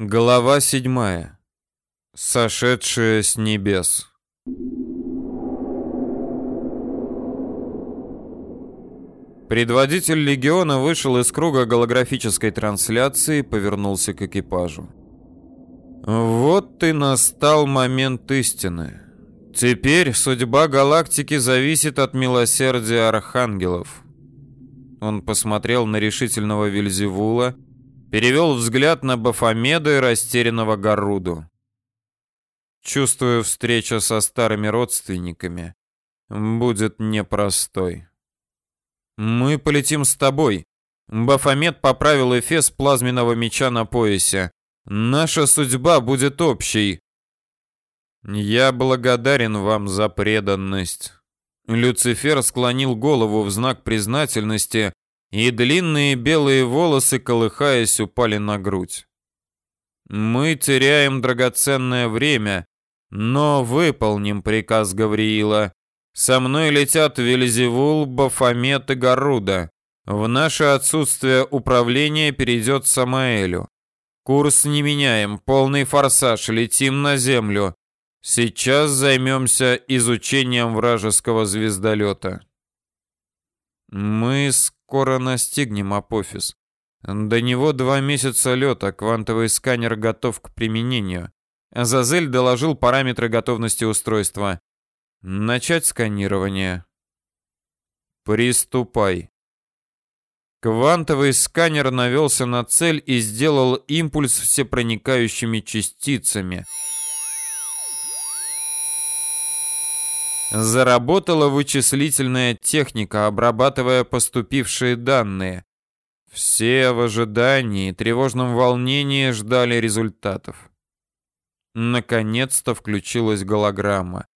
Глава седьмая. Сошедшая с небес. Предводитель легиона вышел из круга голографической трансляции и повернулся к экипажу. Вот и настал момент истины. Теперь судьба галактики зависит от милосердия архангелов. Он посмотрел на решительного Вильзевула, перевел взгляд на Бафомеда и растерянного Гаруду. Чувствую, встреча со старыми родственниками будет непростой. Мы полетим с тобой. Бафомет поправил эфес плазменного меча на поясе. Наша судьба будет общей. Я благодарен вам за преданность. Люцифер склонил голову в знак признательности, и длинные белые волосы, колыхаясь, упали на грудь. Мы теряем драгоценное время, но выполним приказ Гавриила. Со мной летят Вельзевул, Бафомет и Гаруда. В наше отсутствие управление перейдет Самаэлю. Курс не меняем, полный форсаж, летим на землю. Сейчас займемся изучением вражеского звездолета. Мы скоро настигнем Апофис. До него два месяца лета, квантовый сканер готов к применению. Азазель доложил параметры готовности устройства. Начать сканирование. Приступай. Квантовый сканер навелся на цель и сделал импульс всепроникающими частицами – Заработала вычислительная техника, обрабатывая поступившие данные. Все в ожидании, тревожном волнении ждали результатов. Наконец-то включилась голограмма,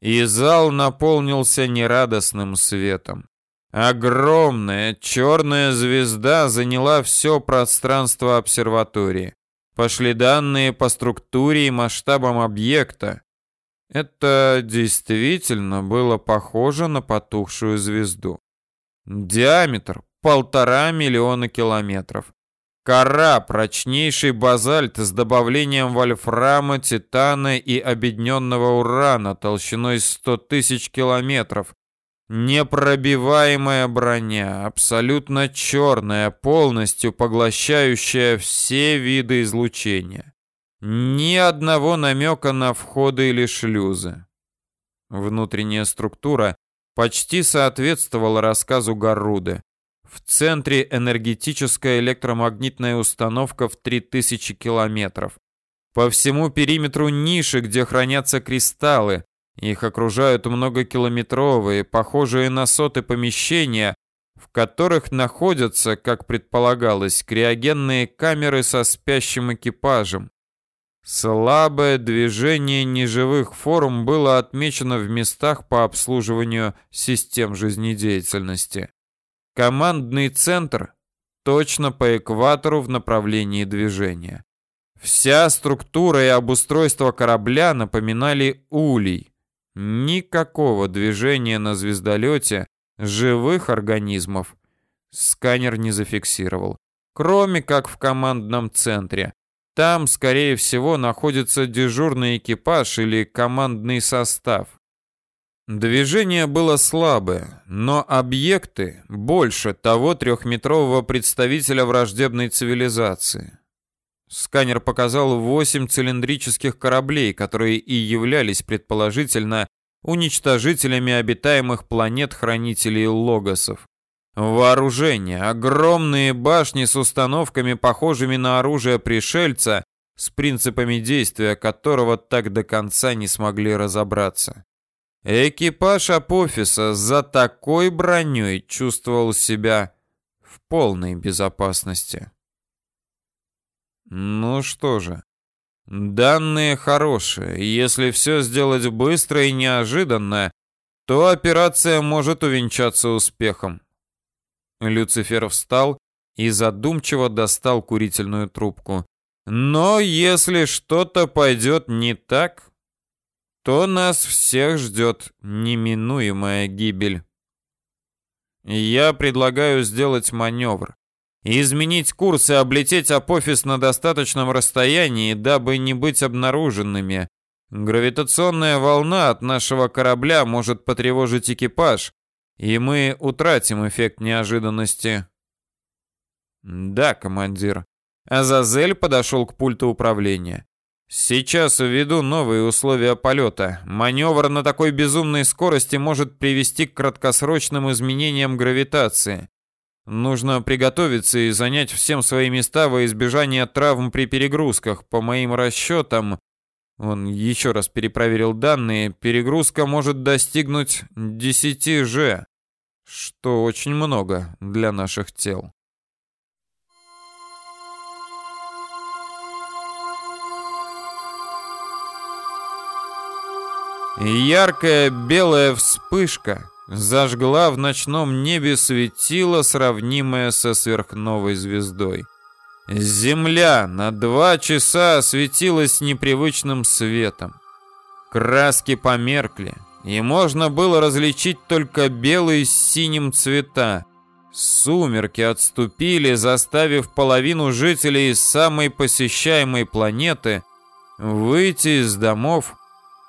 и зал наполнился нерадостным светом. Огромная черная звезда заняла все пространство обсерватории. Пошли данные по структуре и масштабам объекта. Это действительно было похоже на потухшую звезду. Диаметр полтора миллиона километров. Кора, прочнейший базальт с добавлением вольфрама, титана и обедненного урана толщиной 100 тысяч километров. Непробиваемая броня, абсолютно черная, полностью поглощающая все виды излучения. Ни одного намека на входы или шлюзы. Внутренняя структура почти соответствовала рассказу Гарруды. В центре энергетическая электромагнитная установка в 3000 километров. По всему периметру ниши, где хранятся кристаллы. Их окружают многокилометровые, похожие на соты помещения, в которых находятся, как предполагалось, криогенные камеры со спящим экипажем. Слабое движение неживых форм было отмечено в местах по обслуживанию систем жизнедеятельности. Командный центр точно по экватору в направлении движения. Вся структура и обустройство корабля напоминали улей. Никакого движения на звездолете живых организмов сканер не зафиксировал, кроме как в командном центре, там, скорее всего, находится дежурный экипаж или командный состав. Движение было слабое, но объекты больше того трехметрового представителя враждебной цивилизации. Сканер показал восемь цилиндрических кораблей, которые и являлись предположительно уничтожителями обитаемых планет-хранителей логосов. Вооружение, огромные башни с установками, похожими на оружие пришельца, с принципами действия которого так до конца не смогли разобраться. Экипаж Апофиса за такой броней чувствовал себя в полной безопасности. Ну что же, данные хорошие. Если все сделать быстро и неожиданно, то операция может увенчаться успехом. Люцифер встал и задумчиво достал курительную трубку. Но если что-то пойдет не так, то нас всех ждет неминуемая гибель. Я предлагаю сделать маневр. изменить курс и облететь Апофис на достаточном расстоянии, дабы не быть обнаруженными. Гравитационная волна от нашего корабля может потревожить экипаж, и мы утратим эффект неожиданности. Да, командир. Азазель подошел к пульту управления. Сейчас введу новые условия полета. Маневр на такой безумной скорости может привести к краткосрочным изменениям гравитации. Нужно приготовиться и занять всем свои места во избежание травм при перегрузках. По моим расчетам, он еще раз перепроверил данные, перегрузка может достигнуть 10 Ж, что очень много для наших тел. Яркая белая вспышка зажгла в ночном небе светило, сравнимое со сверхновой звездой. Земля на два часа осветилась непривычным светом. Краски померкли, и можно было различить только белый с синим цвета. Сумерки отступили, заставив половину жителей самой посещаемой планеты выйти из домов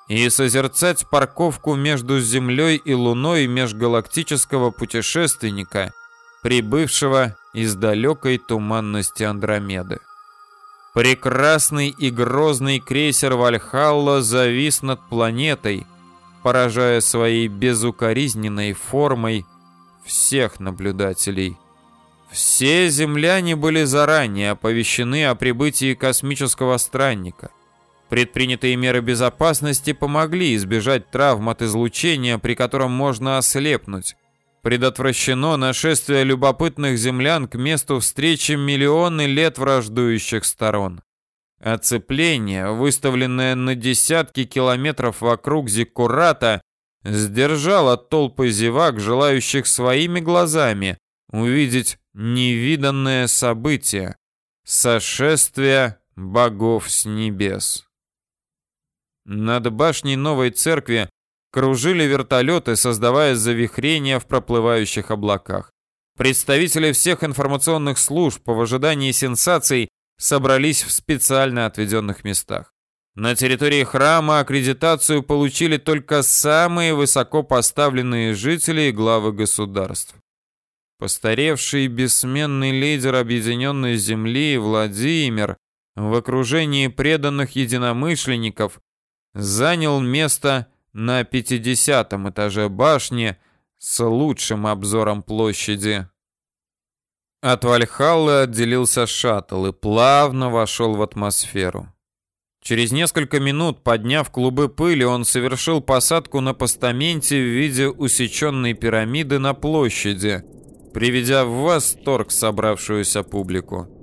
и созерцать парковку между Землей и Луной межгалактического путешественника, прибывшего из далекой туманности Андромеды. Прекрасный и грозный крейсер Вальхалла завис над планетой, поражая своей безукоризненной формой всех наблюдателей. Все земляне были заранее оповещены о прибытии космического странника – Предпринятые меры безопасности помогли избежать травм от излучения, при котором можно ослепнуть. Предотвращено нашествие любопытных землян к месту встречи миллионы лет враждующих сторон. Оцепление, выставленное на десятки километров вокруг Зиккурата, сдержало толпы зевак, желающих своими глазами увидеть невиданное событие – сошествие богов с небес. Над башней новой церкви кружили вертолеты, создавая завихрения в проплывающих облаках. Представители всех информационных служб в ожидании сенсаций собрались в специально отведенных местах. На территории храма аккредитацию получили только самые высоко поставленные жители и главы государств. Постаревший бессменный лидер объединенной земли Владимир в окружении преданных единомышленников занял место на 50 этаже башни с лучшим обзором площади. От Вальхаллы отделился шаттл и плавно вошел в атмосферу. Через несколько минут, подняв клубы пыли, он совершил посадку на постаменте в виде усеченной пирамиды на площади, приведя в восторг собравшуюся публику.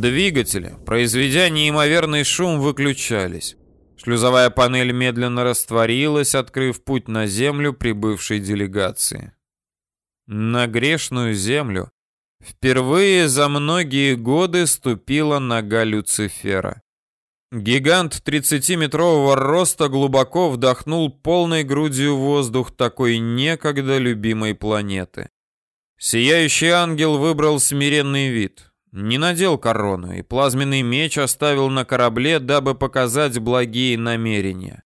Двигатели, произведя неимоверный шум, выключались. Шлюзовая панель медленно растворилась, открыв путь на землю прибывшей делегации. На грешную землю впервые за многие годы ступила нога Люцифера. Гигант 30-метрового роста глубоко вдохнул полной грудью воздух такой некогда любимой планеты. Сияющий ангел выбрал смиренный вид — не надел корону и плазменный меч оставил на корабле, дабы показать благие намерения.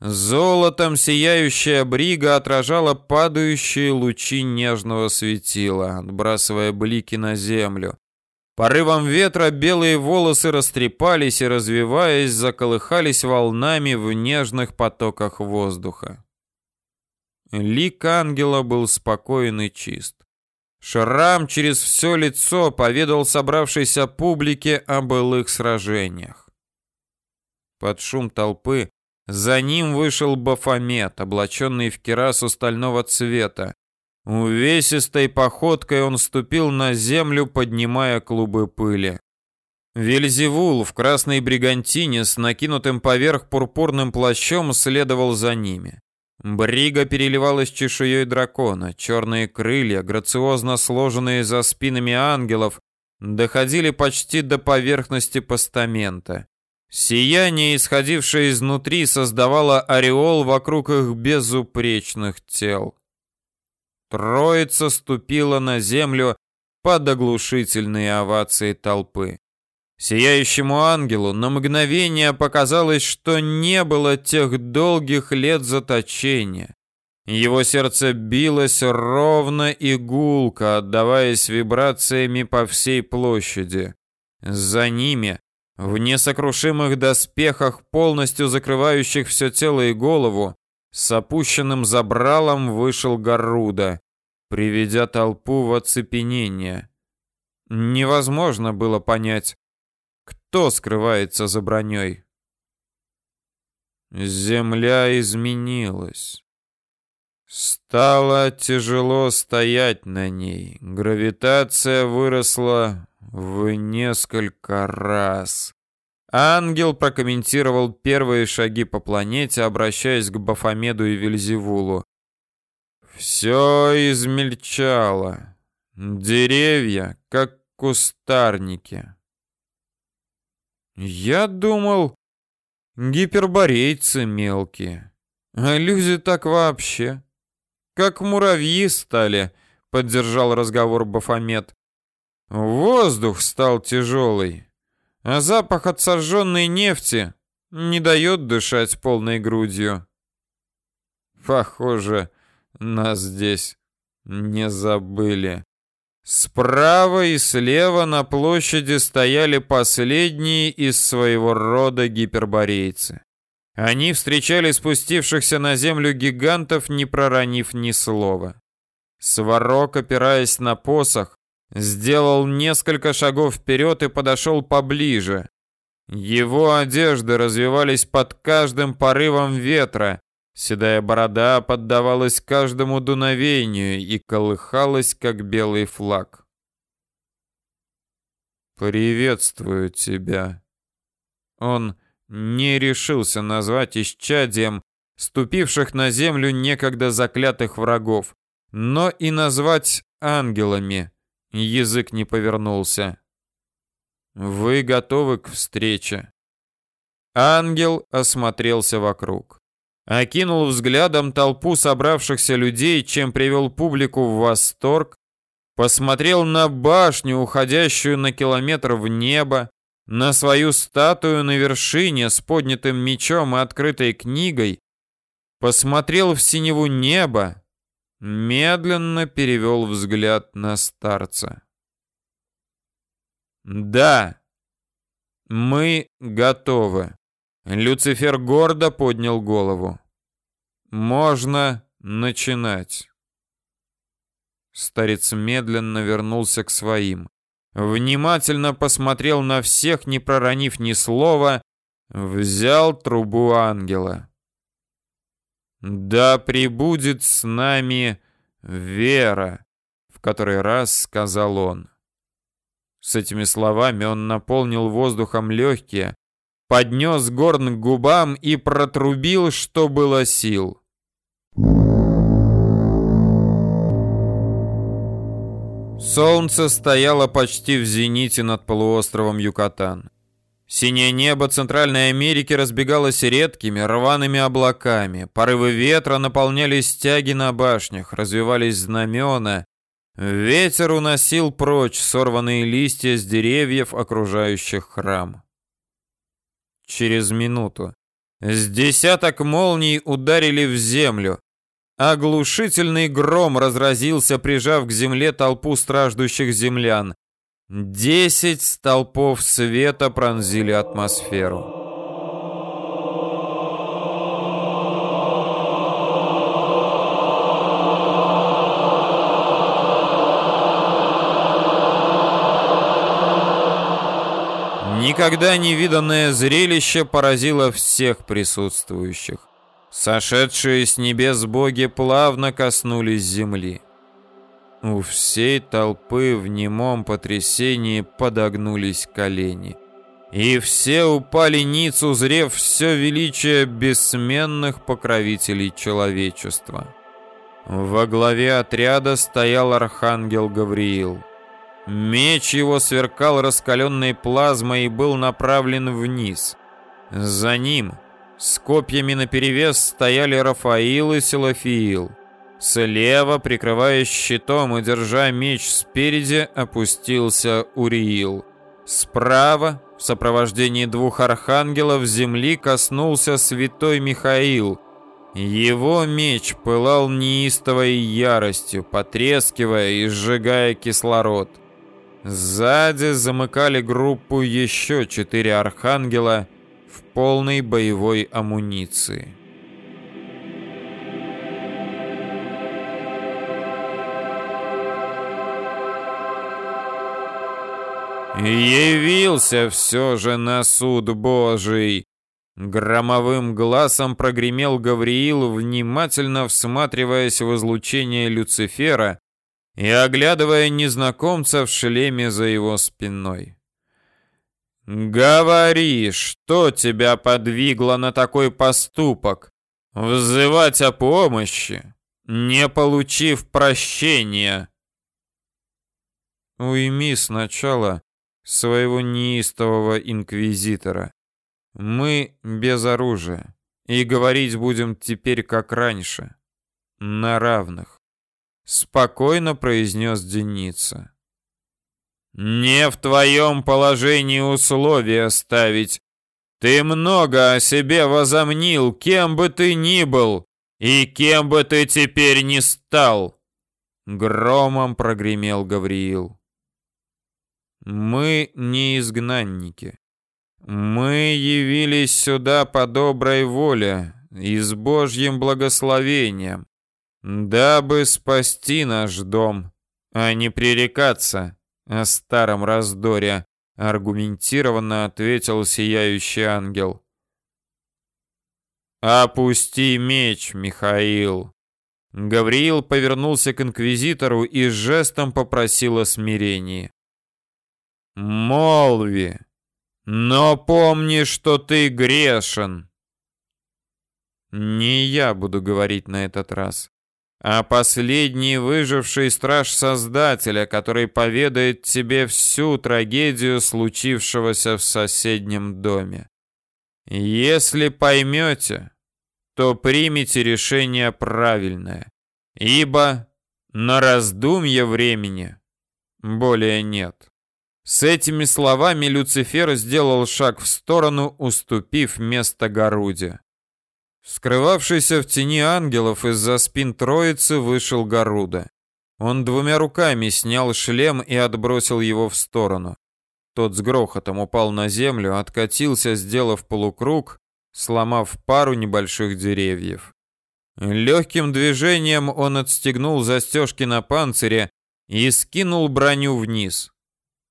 Золотом сияющая брига отражала падающие лучи нежного светила, отбрасывая блики на землю. Порывом ветра белые волосы растрепались и, развиваясь, заколыхались волнами в нежных потоках воздуха. Лик ангела был спокоен и чист. Шрам через все лицо поведал собравшейся публике о былых сражениях. Под шум толпы за ним вышел Бафомет, облаченный в кирасу стального цвета. Увесистой походкой он ступил на землю, поднимая клубы пыли. Вельзевул в красной бригантине с накинутым поверх пурпурным плащом следовал за ними. Брига переливалась чешуей дракона, черные крылья, грациозно сложенные за спинами ангелов, доходили почти до поверхности постамента. Сияние, исходившее изнутри, создавало ореол вокруг их безупречных тел. Троица ступила на землю под оглушительные овации толпы. Сияющему ангелу на мгновение показалось, что не было тех долгих лет заточения. Его сердце билось ровно и гулко, отдаваясь вибрациями по всей площади. За ними, в несокрушимых доспехах, полностью закрывающих все тело и голову, с опущенным забралом вышел Гаруда, приведя толпу в оцепенение. Невозможно было понять, кто скрывается за броней. Земля изменилась. Стало тяжело стоять на ней. Гравитация выросла в несколько раз. Ангел прокомментировал первые шаги по планете, обращаясь к Бафомеду и Вельзевулу. Все измельчало. Деревья, как кустарники. Я думал, гиперборейцы мелкие. А люди так вообще. Как муравьи стали, поддержал разговор Бафомет. Воздух стал тяжелый, а запах от сожженной нефти не дает дышать полной грудью. Похоже, нас здесь не забыли. Справа и слева на площади стояли последние из своего рода гиперборейцы. Они встречали спустившихся на землю гигантов, не проронив ни слова. Сварог, опираясь на посох, сделал несколько шагов вперед и подошел поближе. Его одежды развивались под каждым порывом ветра, Седая борода поддавалась каждому дуновению и колыхалась, как белый флаг. «Приветствую тебя». Он не решился назвать исчадием ступивших на землю некогда заклятых врагов, но и назвать ангелами язык не повернулся. «Вы готовы к встрече?» Ангел осмотрелся вокруг окинул взглядом толпу собравшихся людей, чем привел публику в восторг, посмотрел на башню, уходящую на километр в небо, на свою статую на вершине с поднятым мечом и открытой книгой, посмотрел в синеву небо, медленно перевел взгляд на старца. Да, мы готовы. Люцифер гордо поднял голову. Можно начинать. Старец медленно вернулся к своим. Внимательно посмотрел на всех, не проронив ни слова, взял трубу ангела. Да пребудет с нами вера, в который раз сказал он. С этими словами он наполнил воздухом легкие, поднес горн к губам и протрубил, что было сил. Солнце стояло почти в зените над полуостровом Юкатан. Синее небо Центральной Америки разбегалось редкими рваными облаками. Порывы ветра наполняли стяги на башнях, развивались знамена. Ветер уносил прочь сорванные листья с деревьев, окружающих храм через минуту. С десяток молний ударили в землю. Оглушительный гром разразился, прижав к земле толпу страждущих землян. Десять столпов света пронзили атмосферу. Никогда не виданное зрелище поразило всех присутствующих. Сошедшие с небес боги плавно коснулись земли. У всей толпы в немом потрясении подогнулись колени. И все упали ниц, узрев все величие бессменных покровителей человечества. Во главе отряда стоял архангел Гавриил. Меч его сверкал раскаленной плазмой и был направлен вниз. За ним с копьями наперевес стояли Рафаил и Силафиил. Слева, прикрываясь щитом и держа меч спереди, опустился Уриил. Справа, в сопровождении двух архангелов, земли коснулся святой Михаил. Его меч пылал неистовой яростью, потрескивая и сжигая кислород. Сзади замыкали группу еще четыре архангела в полной боевой амуниции. Явился все же на суд Божий. Громовым глазом прогремел Гавриил, внимательно всматриваясь в излучение Люцифера и оглядывая незнакомца в шлеме за его спиной. «Говори, что тебя подвигло на такой поступок? Взывать о помощи, не получив прощения?» «Уйми сначала своего неистового инквизитора. Мы без оружия, и говорить будем теперь как раньше, на равных. Спокойно произнес Деница. Не в твоем положении условия ставить. Ты много о себе возомнил, кем бы ты ни был, и кем бы ты теперь ни стал. Громом прогремел Гавриил. Мы не изгнанники. Мы явились сюда по доброй воле и с Божьим благословением, дабы спасти наш дом, а не пререкаться о старом раздоре, аргументированно ответил сияющий ангел. Опусти меч, Михаил. Гавриил повернулся к инквизитору и жестом попросил о смирении. Молви, но помни, что ты грешен. Не я буду говорить на этот раз, а последний выживший страж Создателя, который поведает тебе всю трагедию случившегося в соседнем доме. Если поймете, то примите решение правильное, ибо на раздумье времени более нет. С этими словами Люцифер сделал шаг в сторону, уступив место Горуде. Скрывавшийся в тени ангелов из-за спин троицы вышел Гаруда. Он двумя руками снял шлем и отбросил его в сторону. Тот с грохотом упал на землю, откатился, сделав полукруг, сломав пару небольших деревьев. Легким движением он отстегнул застежки на панцире и скинул броню вниз.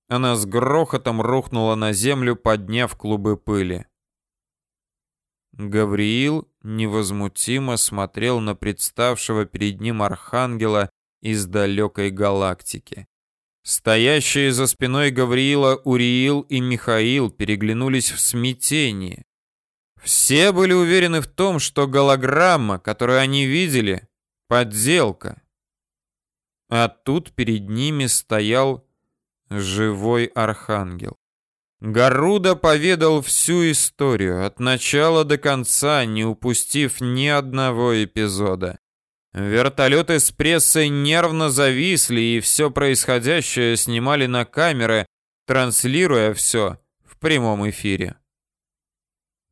Она с грохотом рухнула на землю, подняв клубы пыли. Гавриил невозмутимо смотрел на представшего перед ним архангела из далекой галактики. Стоящие за спиной Гавриила Уриил и Михаил переглянулись в смятении. Все были уверены в том, что голограмма, которую они видели, подделка. А тут перед ними стоял живой архангел. Гаруда поведал всю историю от начала до конца, не упустив ни одного эпизода. Вертолеты с прессой нервно зависли и все происходящее снимали на камеры, транслируя все в прямом эфире.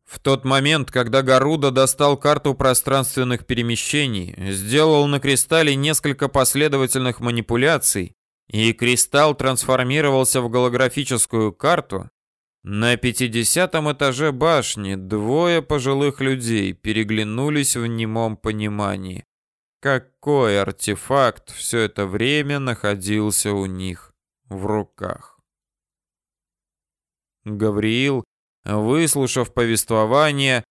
В тот момент, когда Гаруда достал карту пространственных перемещений, сделал на кристалле несколько последовательных манипуляций, и кристалл трансформировался в голографическую карту, на пятидесятом этаже башни двое пожилых людей переглянулись в немом понимании. Какой артефакт все это время находился у них в руках? Гавриил, выслушав повествование,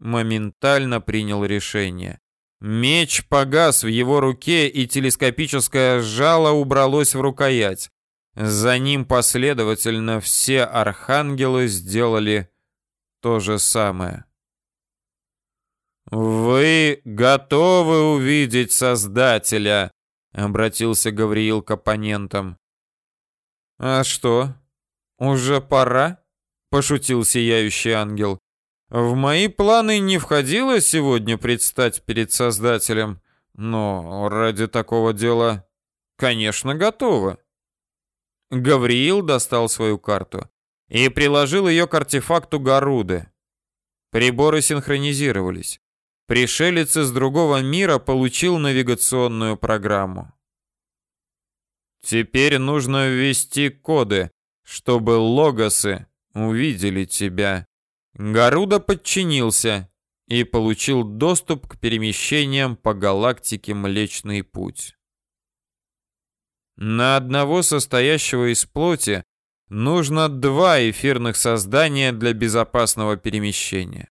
моментально принял решение. Меч погас в его руке, и телескопическое жало убралось в рукоять. За ним последовательно все архангелы сделали то же самое. «Вы готовы увидеть Создателя?» — обратился Гавриил к оппонентам. «А что, уже пора?» — пошутил сияющий ангел. В мои планы не входило сегодня предстать перед Создателем, но ради такого дела, конечно, готово. Гавриил достал свою карту и приложил ее к артефакту Гаруды. Приборы синхронизировались. Пришелец из другого мира получил навигационную программу. Теперь нужно ввести коды, чтобы логосы увидели тебя. Гаруда подчинился и получил доступ к перемещениям по галактике Млечный Путь. На одного состоящего из плоти нужно два эфирных создания для безопасного перемещения.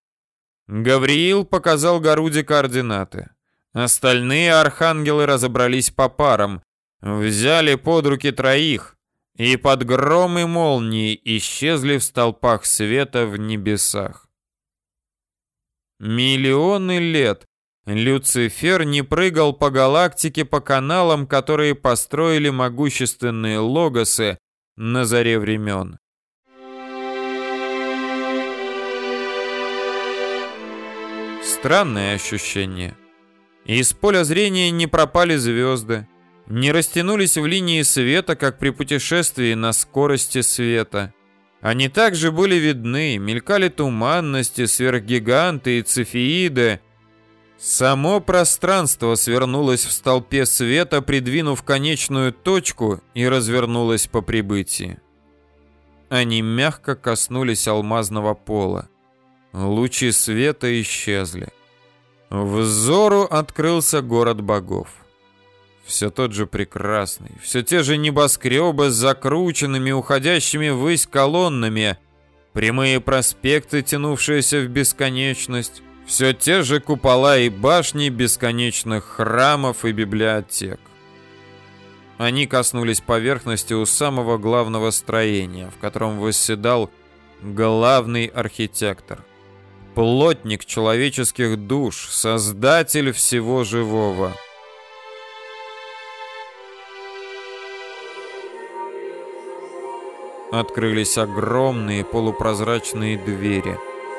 Гавриил показал Гаруде координаты. Остальные архангелы разобрались по парам, взяли под руки троих и под гром и молнии исчезли в столпах света в небесах. Миллионы лет Люцифер не прыгал по галактике по каналам, которые построили могущественные логосы на заре времен. Странное ощущение. Из поля зрения не пропали звезды, не растянулись в линии света, как при путешествии на скорости света. Они также были видны, мелькали туманности, сверхгиганты и цефеиды. Само пространство свернулось в столпе света, придвинув конечную точку и развернулось по прибытии. Они мягко коснулись алмазного пола. Лучи света исчезли. Взору открылся город богов. Все тот же прекрасный, все те же небоскребы с закрученными, уходящими ввысь колоннами, прямые проспекты, тянувшиеся в бесконечность, все те же купола и башни бесконечных храмов и библиотек. Они коснулись поверхности у самого главного строения, в котором восседал главный архитектор – плотник человеческих душ, создатель всего живого. Открылись огромные полупрозрачные двери.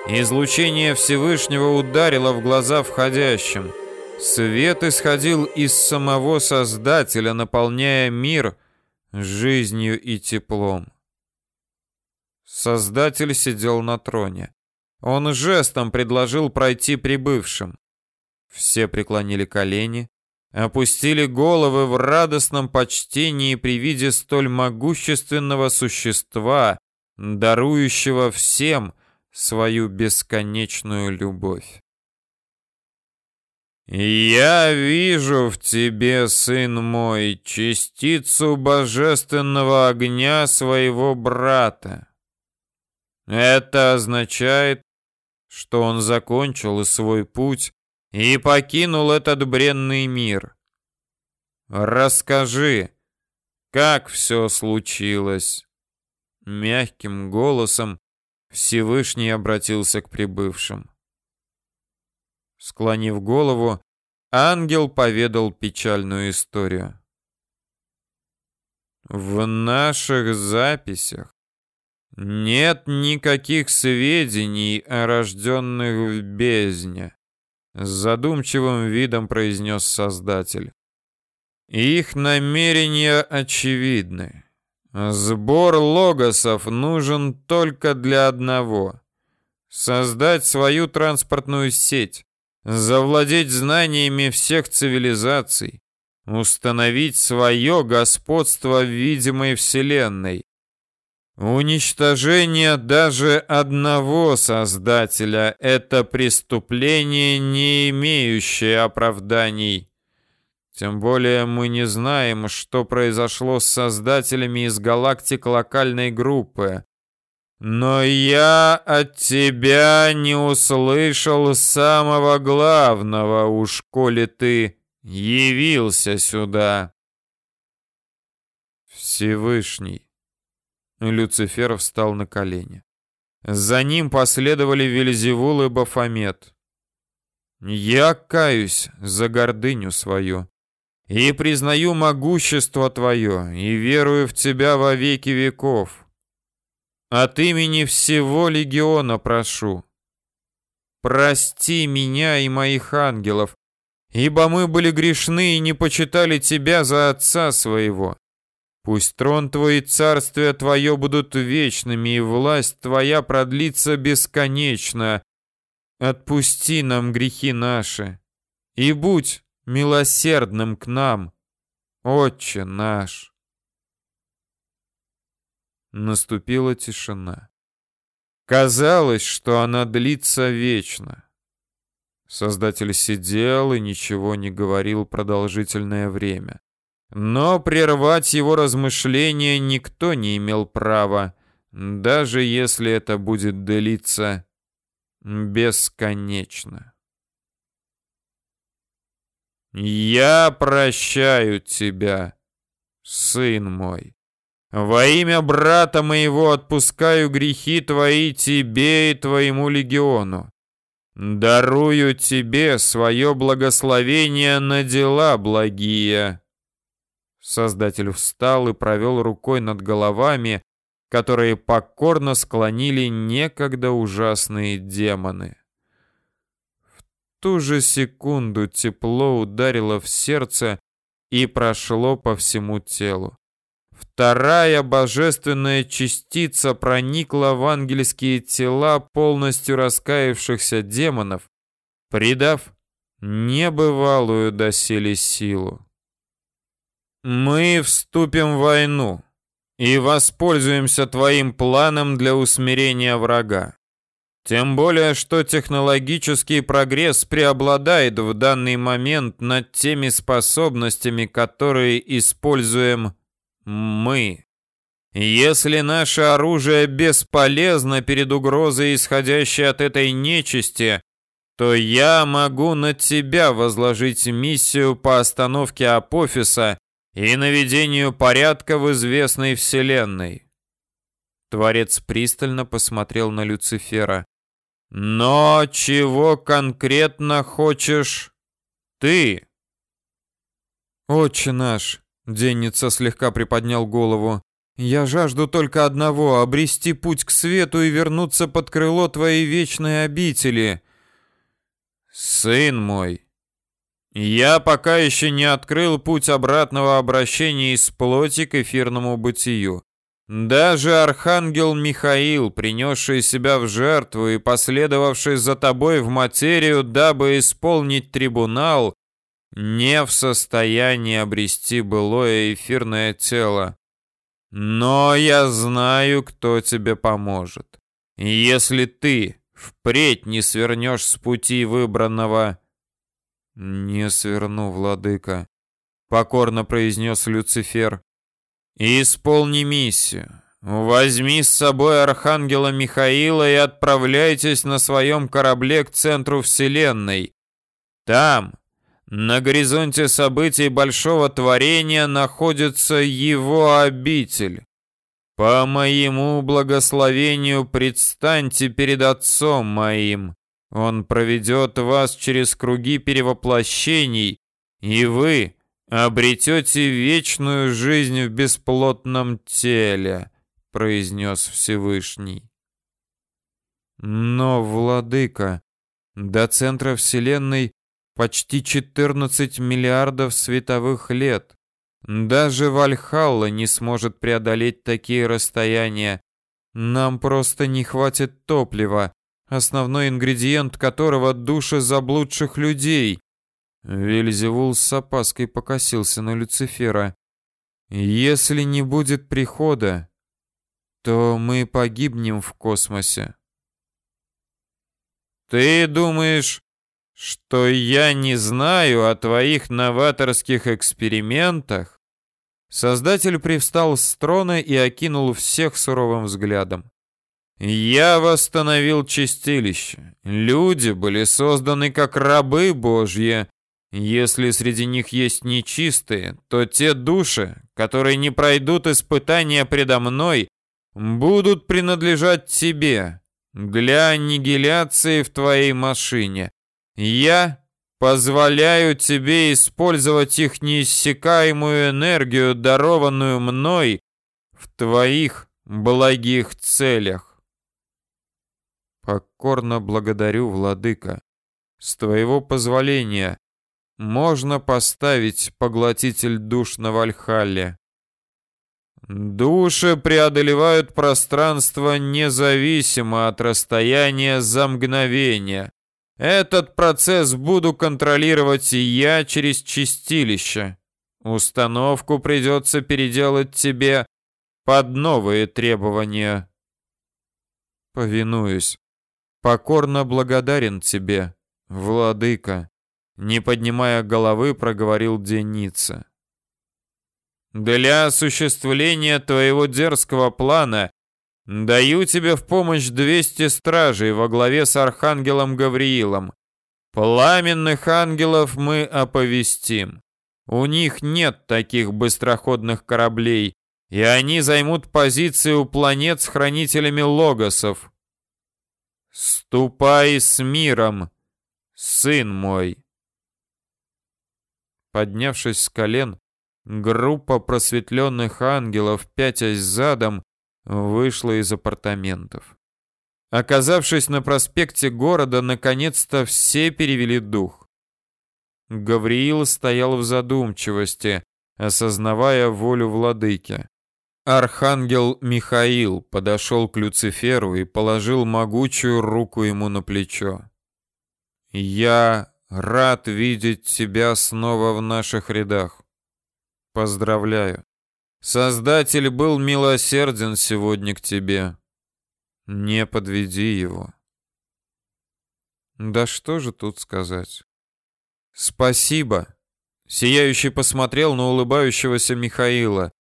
Излучение Всевышнего ударило в глаза входящим. Свет исходил из самого Создателя, наполняя мир жизнью и теплом. Создатель сидел на троне. Он жестом предложил пройти прибывшим. Все преклонили колени, опустили головы в радостном почтении при виде столь могущественного существа, дарующего всем свою бесконечную любовь. «Я вижу в тебе, сын мой, частицу божественного огня своего брата. Это означает, что он закончил свой путь и покинул этот бренный мир. Расскажи, как все случилось? Мягким голосом Всевышний обратился к прибывшим. Склонив голову, ангел поведал печальную историю. В наших записях нет никаких сведений о рожденных в бездне, с задумчивым видом произнес Создатель. Их намерения очевидны. Сбор логосов нужен только для одного — создать свою транспортную сеть, завладеть знаниями всех цивилизаций, установить свое господство в видимой вселенной, Уничтожение даже одного создателя — это преступление, не имеющее оправданий. Тем более мы не знаем, что произошло с создателями из галактик локальной группы. Но я от тебя не услышал самого главного, уж коли ты явился сюда. Всевышний. Люцифер встал на колени. За ним последовали Вельзевул и Бафомет. «Я каюсь за гордыню свою и признаю могущество Твое и верую в Тебя во веки веков. От имени всего легиона прошу, прости меня и моих ангелов, ибо мы были грешны и не почитали тебя за отца своего. Пусть трон твой и царствие твое будут вечными, и власть твоя продлится бесконечно. Отпусти нам грехи наши, и будь милосердным к нам, Отче наш. Наступила тишина. Казалось, что она длится вечно. Создатель сидел и ничего не говорил продолжительное время. Но прервать его размышления никто не имел права, даже если это будет длиться бесконечно. Я прощаю тебя, сын мой. Во имя брата моего отпускаю грехи твои тебе и твоему легиону. Дарую тебе свое благословение на дела благие. Создатель встал и провел рукой над головами, которые покорно склонили некогда ужасные демоны. Ту же секунду тепло ударило в сердце и прошло по всему телу. Вторая божественная частица проникла в ангельские тела полностью раскаявшихся демонов, придав небывалую доселе силу. Мы вступим в войну и воспользуемся твоим планом для усмирения врага. Тем более, что технологический прогресс преобладает в данный момент над теми способностями, которые используем мы. Если наше оружие бесполезно перед угрозой, исходящей от этой нечисти, то я могу на тебя возложить миссию по остановке Апофиса и наведению порядка в известной вселенной. Творец пристально посмотрел на Люцифера. Но чего конкретно хочешь ты? Отче наш, Денница слегка приподнял голову. Я жажду только одного обрести путь к свету и вернуться под крыло твоей вечной обители. Сын мой, я пока еще не открыл путь обратного обращения из плоти к эфирному бытию. Даже архангел Михаил, принесший себя в жертву и последовавший за тобой в материю, дабы исполнить трибунал, не в состоянии обрести былое эфирное тело. Но я знаю, кто тебе поможет. Если ты впредь не свернешь с пути выбранного, «Не сверну, владыка», — покорно произнес Люцифер. «Исполни миссию. Возьми с собой архангела Михаила и отправляйтесь на своем корабле к центру Вселенной. Там, на горизонте событий Большого Творения, находится его обитель. По моему благословению предстаньте перед Отцом моим, он проведет вас через круги перевоплощений, и вы обретете вечную жизнь в бесплотном теле, произнес Всевышний. Но, владыка, до центра Вселенной почти 14 миллиардов световых лет. Даже Вальхалла не сможет преодолеть такие расстояния. Нам просто не хватит топлива основной ингредиент которого души заблудших людей. Вельзевул с опаской покосился на Люцифера. Если не будет прихода, то мы погибнем в космосе. Ты думаешь, что я не знаю о твоих новаторских экспериментах? Создатель привстал с трона и окинул всех суровым взглядом. Я восстановил чистилище. Люди были созданы как рабы Божьи. Если среди них есть нечистые, то те души, которые не пройдут испытания предо мной, будут принадлежать тебе для аннигиляции в твоей машине. Я позволяю тебе использовать их неиссякаемую энергию, дарованную мной, в твоих благих целях. Покорно благодарю, владыка. С твоего позволения можно поставить поглотитель душ на Вальхалле. Души преодолевают пространство независимо от расстояния за мгновение. Этот процесс буду контролировать и я через чистилище. Установку придется переделать тебе под новые требования. Повинуюсь. Покорно благодарен тебе, владыка. Не поднимая головы, проговорил Деница. Для осуществления твоего дерзкого плана даю тебе в помощь 200 стражей во главе с архангелом Гавриилом. Пламенных ангелов мы оповестим. У них нет таких быстроходных кораблей, и они займут позиции у планет с хранителями логосов. Ступай с миром, сын мой. Поднявшись с колен, Группа просветленных ангелов, пятясь задом, вышла из апартаментов. Оказавшись на проспекте города, наконец-то все перевели дух. Гавриил стоял в задумчивости, осознавая волю владыки. Архангел Михаил подошел к Люциферу и положил могучую руку ему на плечо. «Я рад видеть тебя снова в наших рядах. Поздравляю. Создатель был милосерден сегодня к тебе. Не подведи его. Да что же тут сказать? Спасибо. Сияющий посмотрел на улыбающегося Михаила.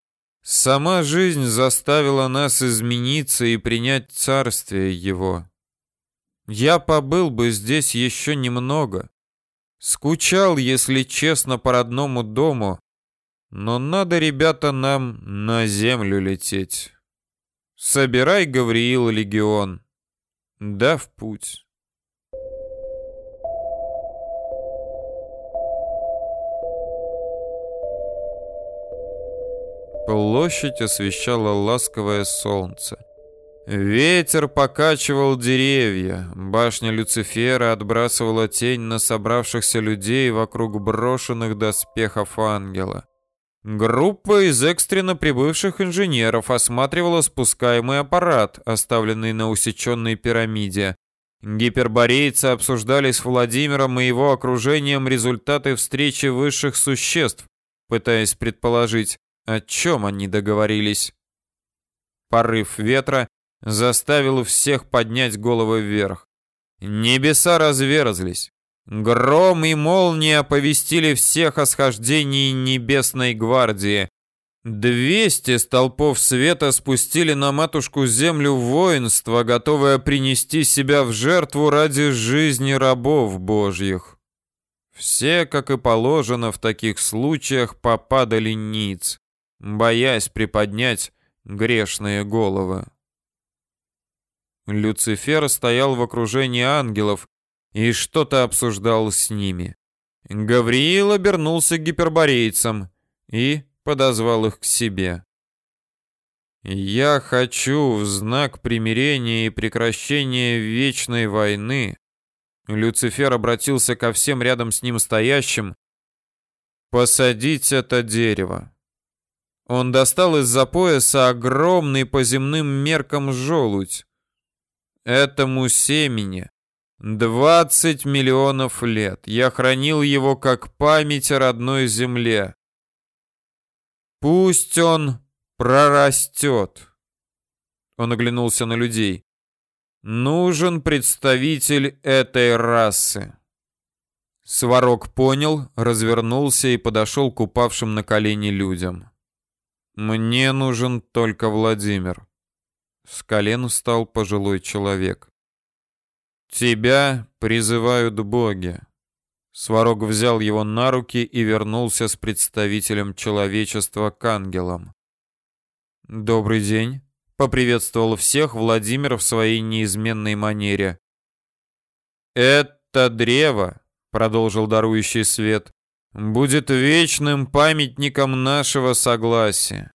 Сама жизнь заставила нас измениться и принять царствие его. Я побыл бы здесь еще немного. Скучал, если честно, по родному дому, но надо, ребята, нам на землю лететь. Собирай, Гавриил, легион. Да в путь. Площадь освещало ласковое солнце. Ветер покачивал деревья, башня Люцифера отбрасывала тень на собравшихся людей вокруг брошенных доспехов ангела. Группа из экстренно прибывших инженеров осматривала спускаемый аппарат, оставленный на усеченной пирамиде. Гиперборейцы обсуждали с Владимиром и его окружением результаты встречи высших существ, пытаясь предположить, о чем они договорились. Порыв ветра заставил всех поднять головы вверх. Небеса разверзлись. Гром и молния оповестили всех о схождении небесной гвардии. Двести столпов света спустили на матушку землю воинство, готовое принести себя в жертву ради жизни рабов божьих. Все, как и положено в таких случаях, попадали ниц, боясь приподнять грешные головы. Люцифер стоял в окружении ангелов, и что-то обсуждал с ними. Гавриил обернулся к гиперборейцам и подозвал их к себе. «Я хочу в знак примирения и прекращения вечной войны», Люцифер обратился ко всем рядом с ним стоящим, «посадить это дерево». Он достал из-за пояса огромный по земным меркам желудь. Этому семени Двадцать миллионов лет. Я хранил его как память о родной земле. Пусть он прорастет. Он оглянулся на людей. Нужен представитель этой расы. Сварог понял, развернулся и подошел к упавшим на колени людям. Мне нужен только Владимир. С колен встал пожилой человек. Тебя призывают боги. Сварог взял его на руки и вернулся с представителем человечества к ангелам. Добрый день, поприветствовал всех Владимир в своей неизменной манере. Это древо, продолжил дарующий свет, будет вечным памятником нашего согласия.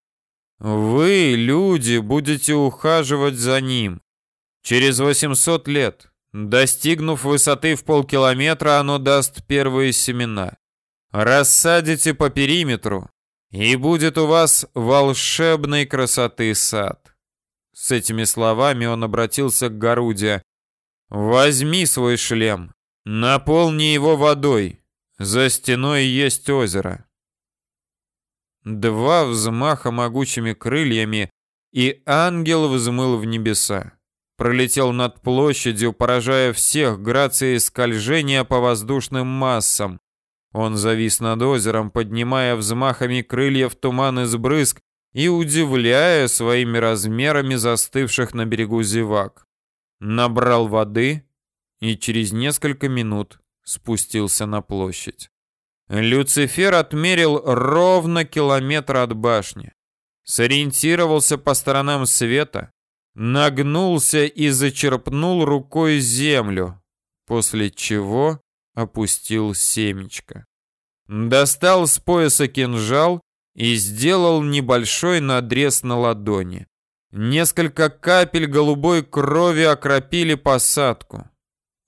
Вы, люди, будете ухаживать за ним, Через 800 лет, достигнув высоты в полкилометра, оно даст первые семена. Рассадите по периметру, и будет у вас волшебной красоты сад. С этими словами он обратился к Гаруде. Возьми свой шлем, наполни его водой. За стеной есть озеро. Два взмаха могучими крыльями, и ангел взмыл в небеса. Пролетел над площадью, поражая всех грацией скольжения по воздушным массам. Он завис над озером, поднимая взмахами крыльев туман из брызг и удивляя своими размерами застывших на берегу зевак. Набрал воды и через несколько минут спустился на площадь. Люцифер отмерил ровно километр от башни, сориентировался по сторонам света, нагнулся и зачерпнул рукой землю, после чего опустил семечко. Достал с пояса кинжал и сделал небольшой надрез на ладони. Несколько капель голубой крови окропили посадку.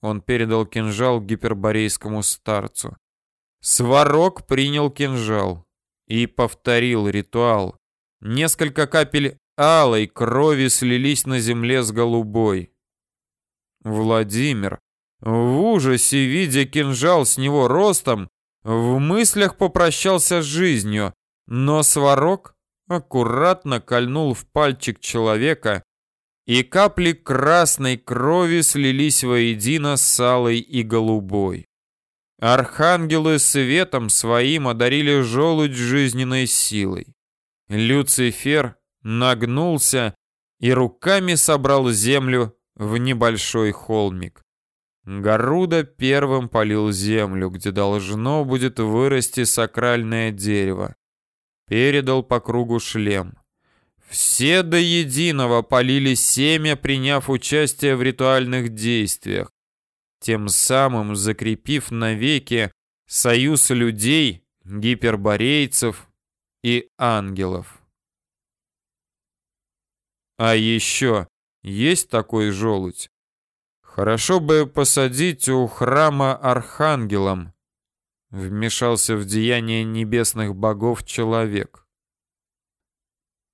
Он передал кинжал гиперборейскому старцу. Сварог принял кинжал и повторил ритуал. Несколько капель алой крови слились на земле с голубой. Владимир, в ужасе, видя кинжал с него ростом, в мыслях попрощался с жизнью, но сварог аккуратно кольнул в пальчик человека, и капли красной крови слились воедино с алой и голубой. Архангелы светом своим одарили желудь жизненной силой. Люцифер нагнулся и руками собрал землю в небольшой холмик. Гаруда первым полил землю, где должно будет вырасти сакральное дерево. Передал по кругу шлем. Все до единого полили семя, приняв участие в ритуальных действиях, тем самым закрепив навеки союз людей, гиперборейцев и ангелов. А еще есть такой желудь? Хорошо бы посадить у храма архангелом. Вмешался в деяния небесных богов человек.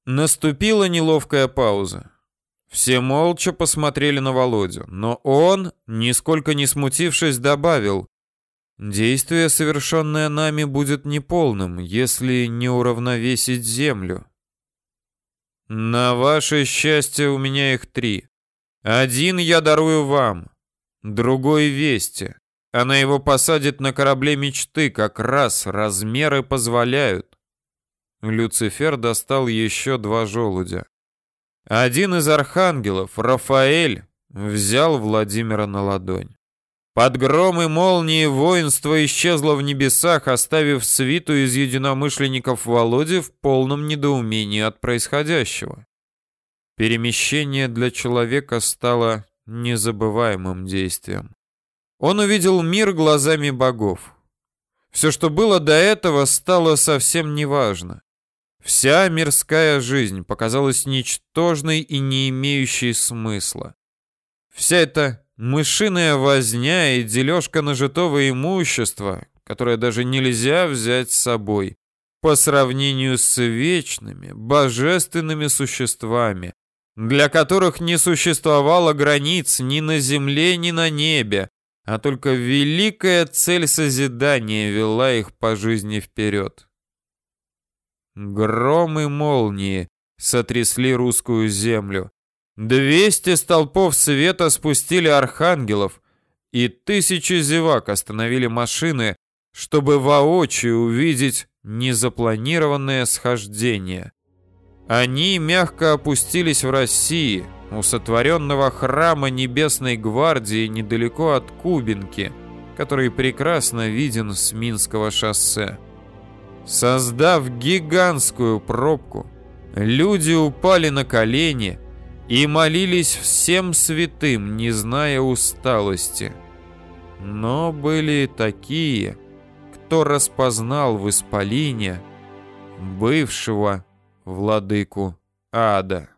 Наступила неловкая пауза. Все молча посмотрели на Володю, но он, нисколько не смутившись, добавил: "Действие, совершенное нами, будет неполным, если не уравновесить землю. На ваше счастье у меня их три. Один я дарую вам, другой Вести. Она его посадит на корабле мечты, как раз размеры позволяют. Люцифер достал еще два желудя. Один из архангелов, Рафаэль, взял Владимира на ладонь. Под гром и молнии воинство исчезло в небесах, оставив свиту из единомышленников Володи в полном недоумении от происходящего. Перемещение для человека стало незабываемым действием. Он увидел мир глазами богов. Все, что было до этого, стало совсем неважно. Вся мирская жизнь показалась ничтожной и не имеющей смысла. Вся эта Мышиная возня и дележка нажитого имущества, которое даже нельзя взять с собой, по сравнению с вечными, божественными существами, для которых не существовало границ ни на земле, ни на небе, а только великая цель созидания вела их по жизни вперед. Гром и молнии сотрясли русскую землю, Двести столпов света спустили архангелов, и тысячи зевак остановили машины, чтобы воочию увидеть незапланированное схождение. Они мягко опустились в России, у сотворенного храма Небесной Гвардии недалеко от Кубинки, который прекрасно виден с Минского шоссе. Создав гигантскую пробку, люди упали на колени – и молились всем святым, не зная усталости. Но были такие, кто распознал в исполине бывшего владыку ада.